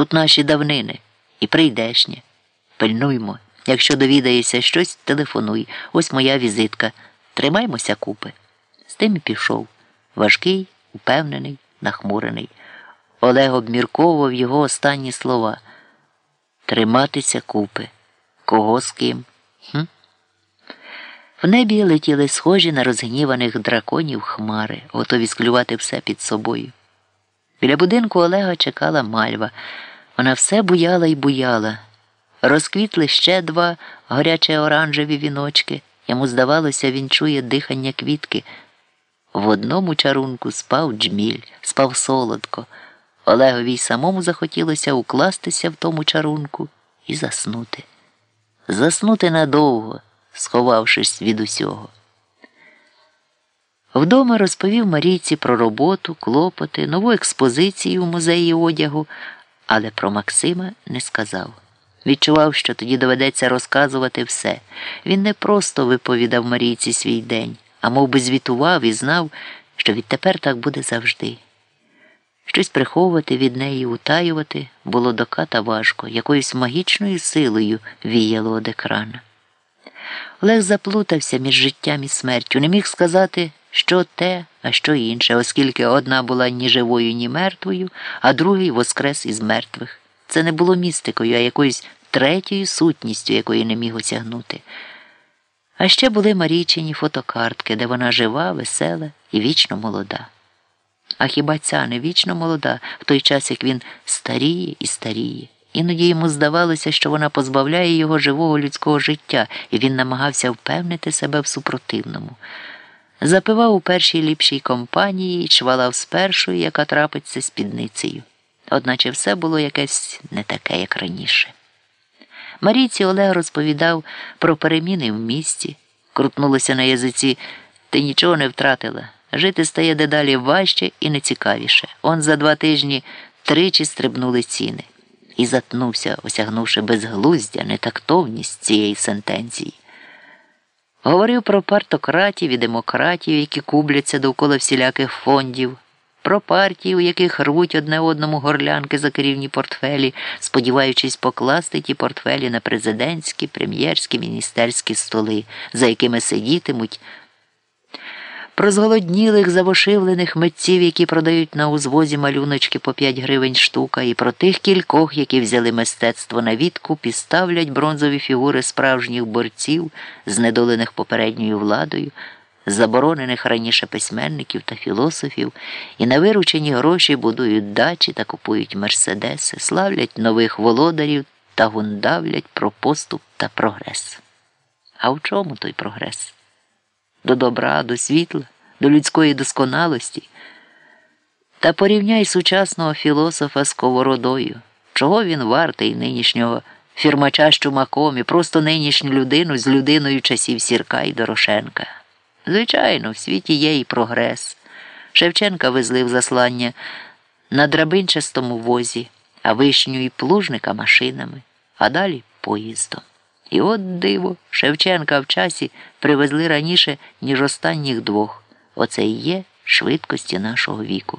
Тут наші давнини і прийдешні. Пильнуймо. Якщо довідаєшся щось, телефонуй. Ось моя візитка. Тримаймося купи. З тим і пішов. Важкий, упевнений, нахмурений. Олег обмірковував його останні слова. Триматися купи. Кого з ким? Хм? В небі летіли схожі на розгніваних драконів хмари, готові склювати все під собою. Біля будинку Олега чекала мальва. Вона все буяла і буяла. Розквітли ще два горяче оранжеві віночки. Йому здавалося, він чує дихання квітки. В одному чарунку спав джміль, спав солодко. Олегові й самому захотілося укластися в тому чарунку і заснути. Заснути надовго, сховавшись від усього. Вдома розповів Марійці про роботу, клопоти, нову експозицію в музеї одягу, але про Максима не сказав. Відчував, що тоді доведеться розказувати все. Він не просто виповідав Марійці свій день, а мов би звітував і знав, що відтепер так буде завжди. Щось приховувати від неї, утаювати було до ката важко, якоюсь магічною силою віяло од екрана. Олег заплутався між життям і смертю, не міг сказати, що те, а що інше, оскільки одна була ні живою, ні мертвою, а другий воскрес із мертвих. Це не було містикою, а якоюсь третьою сутністю, якої не міг осягнути. А ще були Марійчині фотокартки, де вона жива, весела і вічно молода. А хіба ця не вічно молода в той час, як він старіє і старіє? Іноді йому здавалося, що вона позбавляє його живого людського життя, і він намагався впевнити себе в супротивному. Запивав у першій ліпшій компанії і чвалав з першою, яка трапиться спідницею. Одначе все було якесь не таке, як раніше. Марійці Олег розповідав про переміни в місті, крутнулося на язиці, ти нічого не втратила. Жити стає дедалі важче і нецікавіше. Он за два тижні тричі стрибнули ціни і затнувся, осягнувши безглуздя, нетактовність цієї сентенції. Говорив про партократів і демократів, які кубляться довкола всіляких фондів, про партії, у яких рвуть одне одному горлянки за керівні портфелі, сподіваючись покласти ті портфелі на президентські, прем'єрські, міністерські столи, за якими сидітимуть про зголоднілих завошивлених митців, які продають на узвозі малюночки по 5 гривень штука, і про тих кількох, які взяли мистецтво на відкуп і ставлять бронзові фігури справжніх борців, знедолених попередньою владою, заборонених раніше письменників та філософів, і на виручені гроші будують дачі та купують мерседеси, славлять нових володарів та гундавлять про поступ та прогрес. А в чому той прогрес? До добра, до світла, до людської досконалості. Та порівняй сучасного філософа з сковородою, чого він вартий нинішнього фірмача з чумаком і просто нинішню людину з людиною часів Сірка і Дорошенка. Звичайно, в світі є і прогрес. Шевченка везли в заслання на драбинчастому возі, а вишню і плужника машинами, а далі поїздом. І от диво, Шевченка в часі привезли раніше, ніж останніх двох. Оце і є швидкості нашого віку.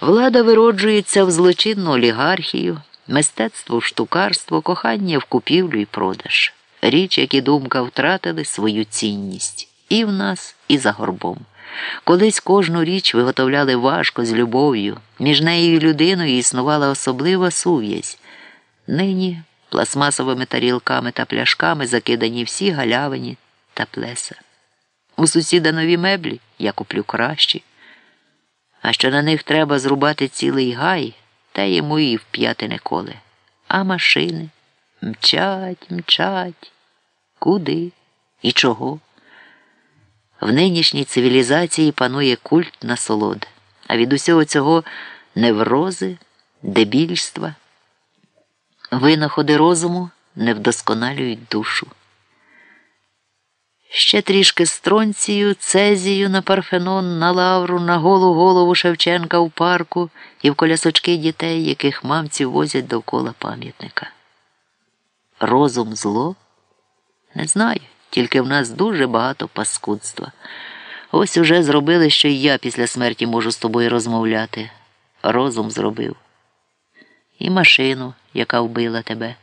Влада вироджується в злочинну олігархію, мистецтво в штукарство, кохання в купівлю і продаж. Річ, як і думка втратили свою цінність і в нас, і за горбом. Колись кожну річ виготовляли важко з любов'ю, між нею і людиною існувала особлива сув'язь. Нині пластмасовими тарілками та пляшками закидані всі галявині та плеса. У сусіда нові меблі я куплю кращі. А що на них треба зрубати цілий гай, та йому і вп'яти не коле. А машини мчать, мчать. Куди і чого? В нинішній цивілізації панує культ насолоди, а від усього цього неврози, дебільства. Винаходи розуму не вдосконалюють душу. Ще трішки стронцію, цезію на парфенон, на лавру, на голу голову Шевченка в парку і в колясочки дітей, яких мамці возять довкола пам'ятника. Розум зло? Не знаю, тільки в нас дуже багато паскудства. Ось уже зробили, що і я після смерті можу з тобою розмовляти. Розум зробив. І машину, яка вбила тебе.